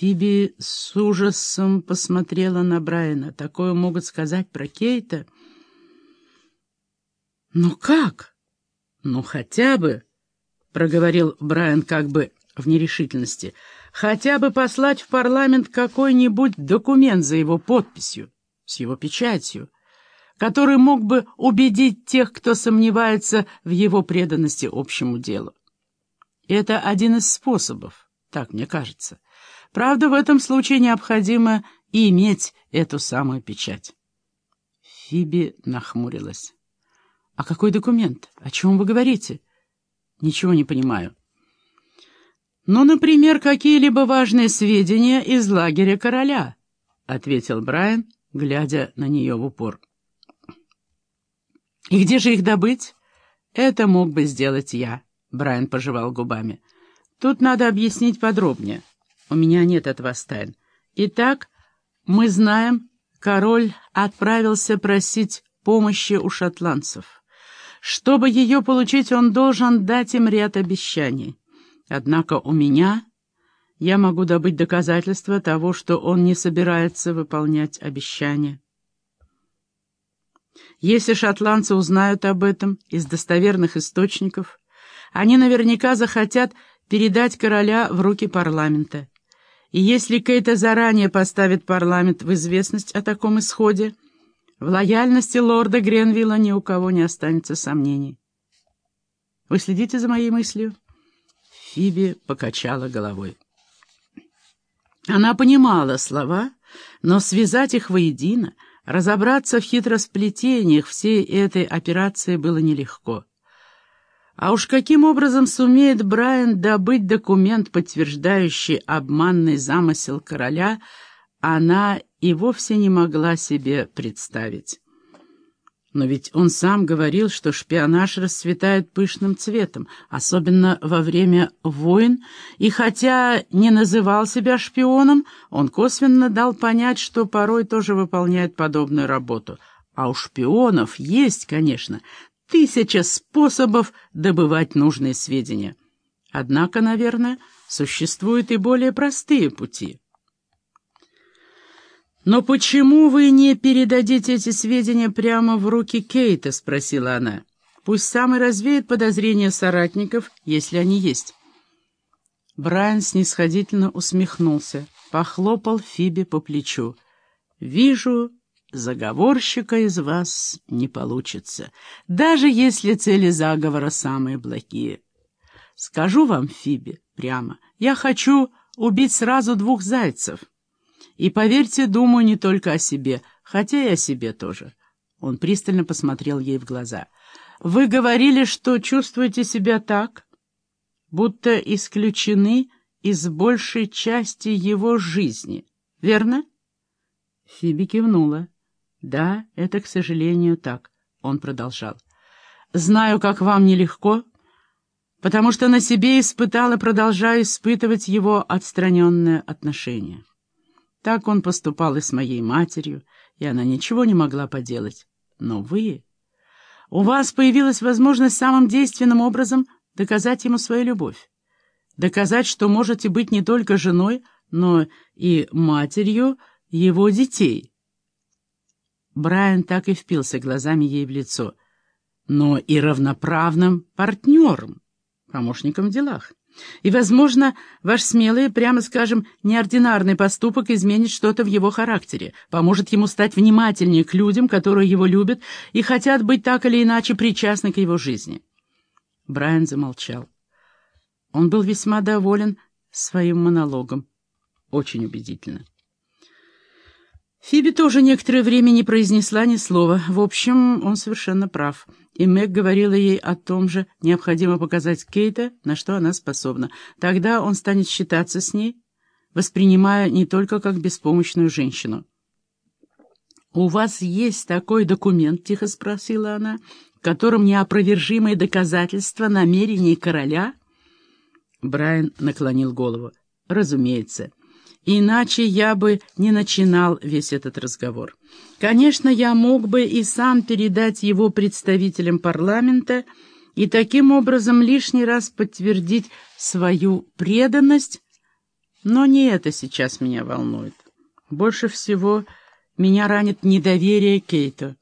Фиби с ужасом посмотрела на Брайана. Такое могут сказать про Кейта. «Ну как?» «Ну хотя бы», — проговорил Брайан как бы в нерешительности, «хотя бы послать в парламент какой-нибудь документ за его подписью, с его печатью, который мог бы убедить тех, кто сомневается в его преданности общему делу. Это один из способов, так мне кажется». Правда, в этом случае необходимо и иметь эту самую печать. Фиби нахмурилась. «А какой документ? О чем вы говорите?» «Ничего не понимаю». «Ну, например, какие-либо важные сведения из лагеря короля», — ответил Брайан, глядя на нее в упор. «И где же их добыть?» «Это мог бы сделать я», — Брайан пожевал губами. «Тут надо объяснить подробнее». У меня нет этого тайн. Итак, мы знаем, король отправился просить помощи у шотландцев. Чтобы ее получить, он должен дать им ряд обещаний. Однако у меня я могу добыть доказательства того, что он не собирается выполнять обещания. Если шотландцы узнают об этом из достоверных источников, они наверняка захотят передать короля в руки парламента. И если Кейта заранее поставит парламент в известность о таком исходе, в лояльности лорда Гренвилла ни у кого не останется сомнений. Вы следите за моей мыслью?» Фиби покачала головой. Она понимала слова, но связать их воедино, разобраться в хитросплетениях всей этой операции было нелегко. А уж каким образом сумеет Брайан добыть документ, подтверждающий обманный замысел короля, она и вовсе не могла себе представить. Но ведь он сам говорил, что шпионаж расцветает пышным цветом, особенно во время войн, и хотя не называл себя шпионом, он косвенно дал понять, что порой тоже выполняет подобную работу. А у шпионов есть, конечно, тысяча способов добывать нужные сведения. Однако, наверное, существуют и более простые пути. «Но почему вы не передадите эти сведения прямо в руки Кейта?» — спросила она. «Пусть сам и развеет подозрения соратников, если они есть». Брайан снисходительно усмехнулся, похлопал Фиби по плечу. «Вижу, Заговорщика из вас не получится, даже если цели заговора самые благие. Скажу вам, Фиби, прямо, я хочу убить сразу двух зайцев. И, поверьте, думаю не только о себе, хотя и о себе тоже. Он пристально посмотрел ей в глаза. «Вы говорили, что чувствуете себя так, будто исключены из большей части его жизни, верно?» Фиби кивнула. «Да, это, к сожалению, так», — он продолжал. «Знаю, как вам нелегко, потому что на себе испытал и продолжаю испытывать его отстраненное отношение. Так он поступал и с моей матерью, и она ничего не могла поделать. Но вы... У вас появилась возможность самым действенным образом доказать ему свою любовь. Доказать, что можете быть не только женой, но и матерью его детей». Брайан так и впился глазами ей в лицо. Но и равноправным партнером, помощником в делах. И, возможно, ваш смелый, прямо скажем, неординарный поступок изменит что-то в его характере, поможет ему стать внимательнее к людям, которые его любят и хотят быть так или иначе причастны к его жизни. Брайан замолчал. Он был весьма доволен своим монологом. Очень убедительно. Фиби тоже некоторое время не произнесла ни слова. В общем, он совершенно прав. И Мэг говорила ей о том же, необходимо показать Кейта, на что она способна. Тогда он станет считаться с ней, воспринимая не только как беспомощную женщину. «У вас есть такой документ?» — тихо спросила она, — «которым неопровержимые доказательства намерений короля?» Брайан наклонил голову. «Разумеется». Иначе я бы не начинал весь этот разговор. Конечно, я мог бы и сам передать его представителям парламента и таким образом лишний раз подтвердить свою преданность, Но не это сейчас меня волнует. Больше всего меня ранит недоверие Кейту.